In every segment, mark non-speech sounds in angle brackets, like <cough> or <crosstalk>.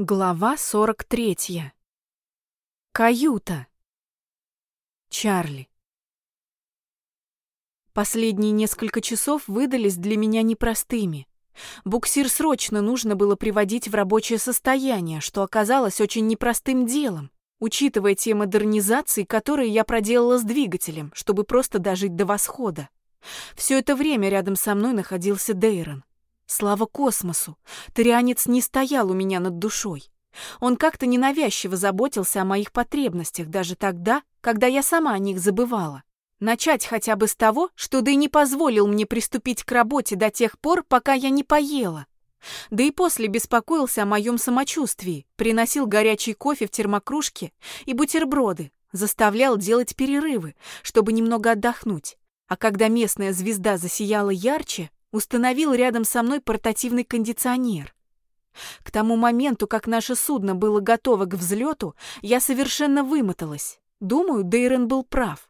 Глава 43. Каюта. Чарли. Последние несколько часов выдались для меня непростыми. Буксир срочно нужно было приводить в рабочее состояние, что оказалось очень непростым делом, учитывая те модернизации, которые я проделала с двигателем, чтобы просто дожить до восхода. Все это время рядом со мной находился Дейрон. Слава космосу! Тырианец не стоял у меня над душой. Он как-то ненавязчиво заботился о моих потребностях даже тогда, когда я сама о них забывала. Начать хотя бы с того, что да и не позволил мне приступить к работе до тех пор, пока я не поела. Да и после беспокоился о моем самочувствии, приносил горячий кофе в термокружке и бутерброды, заставлял делать перерывы, чтобы немного отдохнуть. А когда местная звезда засияла ярче, установил рядом со мной портативный кондиционер. К тому моменту, как наше судно было готово к взлету, я совершенно вымоталась. Думаю, Дейрен был прав.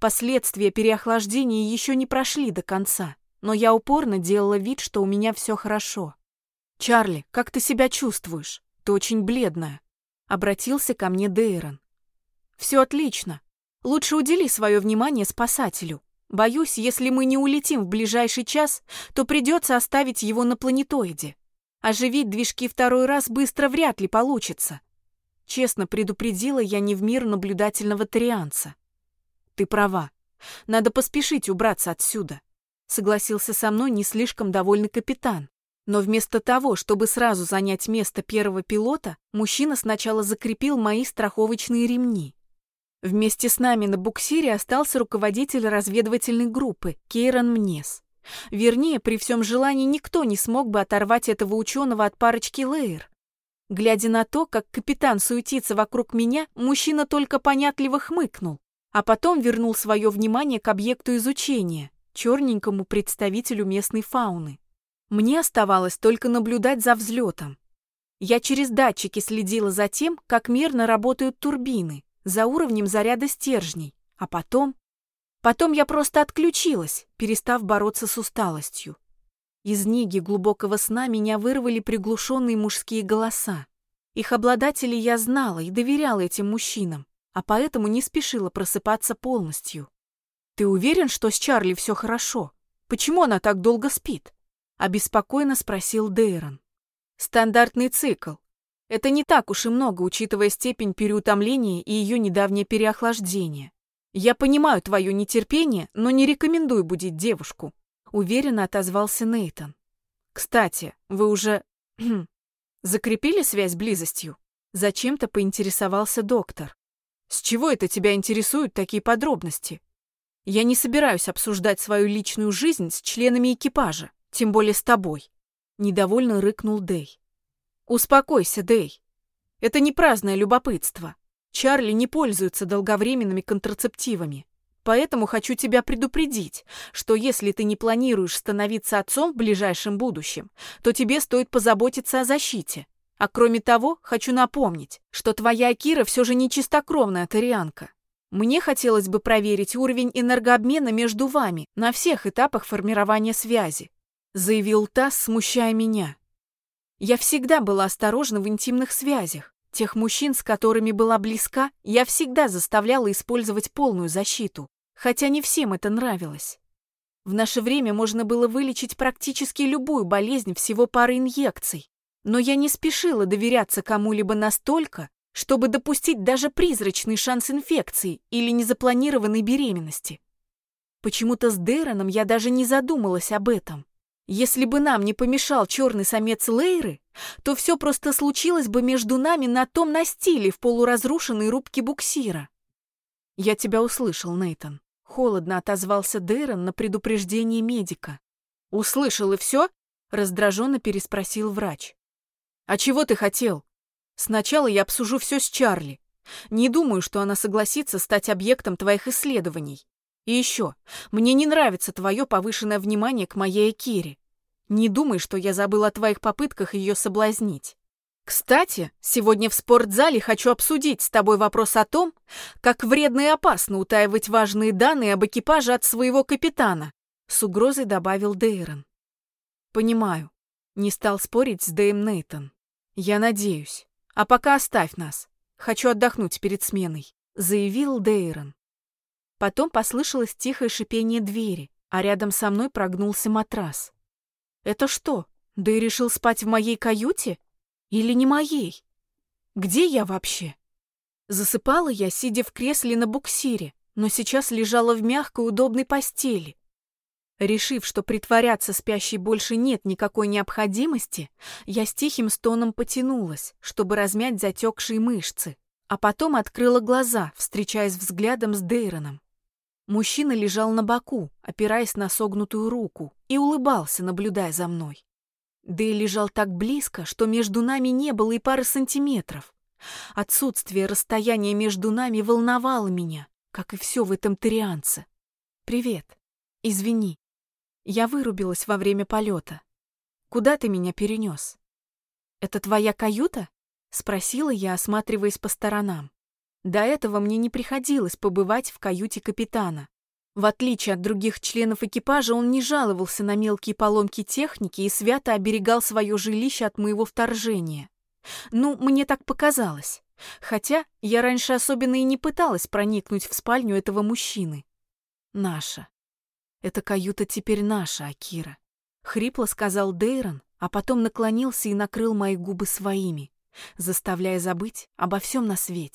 Последствия переохлаждения еще не прошли до конца, но я упорно делала вид, что у меня все хорошо. «Чарли, как ты себя чувствуешь? Ты очень бледная», — обратился ко мне Дейрон. «Все отлично. Лучше удели свое внимание спасателю. Боюсь, если мы не улетим в ближайший час, то придется оставить его на планетоиде. Оживить движки второй раз быстро вряд ли получится. Честно предупредила я не в мир наблюдательного тарианца. Ты права. Надо поспешить убраться отсюда. Согласился со мной не слишком довольный капитан. Но вместо того, чтобы сразу занять место первого пилота, мужчина сначала закрепил мои страховочные ремни. Вместе с нами на буксире остался руководитель разведывательной группы Кейрон Мнес. Вернее, при всем желании никто не смог бы оторвать этого ученого от парочки Лейер. Глядя на то, как капитан суетится вокруг меня, мужчина только понятливо хмыкнул, а потом вернул свое внимание к объекту изучения, черненькому представителю местной фауны. Мне оставалось только наблюдать за взлетом. Я через датчики следила за тем, как мерно работают турбины, за уровнем заряда стержней, а потом... Потом я просто отключилась, перестав бороться с усталостью. Из ниги глубокого сна меня вырвали приглушенные мужские голоса. Их обладателей я знала и доверяла этим мужчинам, а поэтому не спешила просыпаться полностью. «Ты уверен, что с Чарли все хорошо? Почему она так долго спит?» — обеспокоенно спросил Дейрон. «Стандартный цикл. Это не так уж и много, учитывая степень переутомления и ее недавнее переохлаждение. Я понимаю твое нетерпение, но не рекомендую будить девушку, уверенно отозвался Нейтон. Кстати, вы уже <clears throat> закрепили связь близостью? Зачем-то поинтересовался доктор. С чего это тебя интересуют такие подробности? Я не собираюсь обсуждать свою личную жизнь с членами экипажа, тем более с тобой. Недовольно рыкнул Дэй. Успокойся, Дэй. Это не праздное любопытство. Чарли не пользуется долговременными контрацептивами. Поэтому хочу тебя предупредить, что если ты не планируешь становиться отцом в ближайшем будущем, то тебе стоит позаботиться о защите. А кроме того, хочу напомнить, что твоя Акира все же не чистокровная тарианка. Мне хотелось бы проверить уровень энергообмена между вами на всех этапах формирования связи, заявил Тасс, смущая меня. Я всегда была осторожна в интимных связях. Тех мужчин, с которыми была близка, я всегда заставляла использовать полную защиту, хотя не всем это нравилось. В наше время можно было вылечить практически любую болезнь всего парой инъекций, но я не спешила доверяться кому-либо настолько, чтобы допустить даже призрачный шанс инфекции или незапланированной беременности. Почему-то с Дэроном я даже не задумалась об этом. Если бы нам не помешал черный самец Лейры, то все просто случилось бы между нами на том настиле в полуразрушенной рубке буксира. Я тебя услышал, Нейтон. Холодно отозвался Дэйрон на предупреждение медика. Услышал и все? Раздраженно переспросил врач. А чего ты хотел? Сначала я обсужу все с Чарли. Не думаю, что она согласится стать объектом твоих исследований. И еще, мне не нравится твое повышенное внимание к моей Кире. Не думай, что я забыл о твоих попытках ее соблазнить. Кстати, сегодня в спортзале хочу обсудить с тобой вопрос о том, как вредно и опасно утаивать важные данные об экипаже от своего капитана, с угрозой добавил Дейрон. Понимаю. Не стал спорить с Дэйм Нейтон. Я надеюсь. А пока оставь нас. Хочу отдохнуть перед сменой, заявил Дейрон. Потом послышалось тихое шипение двери, а рядом со мной прогнулся матрас. Это что, Дэй решил спать в моей каюте? Или не моей? Где я вообще? Засыпала я, сидя в кресле на буксире, но сейчас лежала в мягкой удобной постели. Решив, что притворяться спящей больше нет никакой необходимости, я с тихим стоном потянулась, чтобы размять затекшие мышцы, а потом открыла глаза, встречаясь взглядом с Дейроном. Мужчина лежал на боку, опираясь на согнутую руку, и улыбался, наблюдая за мной. Дэй лежал так близко, что между нами не было и пары сантиметров. Отсутствие расстояния между нами волновало меня, как и все в этом Торианце. «Привет. Извини. Я вырубилась во время полета. Куда ты меня перенес?» «Это твоя каюта?» — спросила я, осматриваясь по сторонам. До этого мне не приходилось побывать в каюте капитана. В отличие от других членов экипажа, он не жаловался на мелкие поломки техники и свято оберегал свое жилище от моего вторжения. Ну, мне так показалось. Хотя я раньше особенно и не пыталась проникнуть в спальню этого мужчины. Наша. Эта каюта теперь наша, Акира. Хрипло сказал Дейрон, а потом наклонился и накрыл мои губы своими, заставляя забыть обо всем на свете.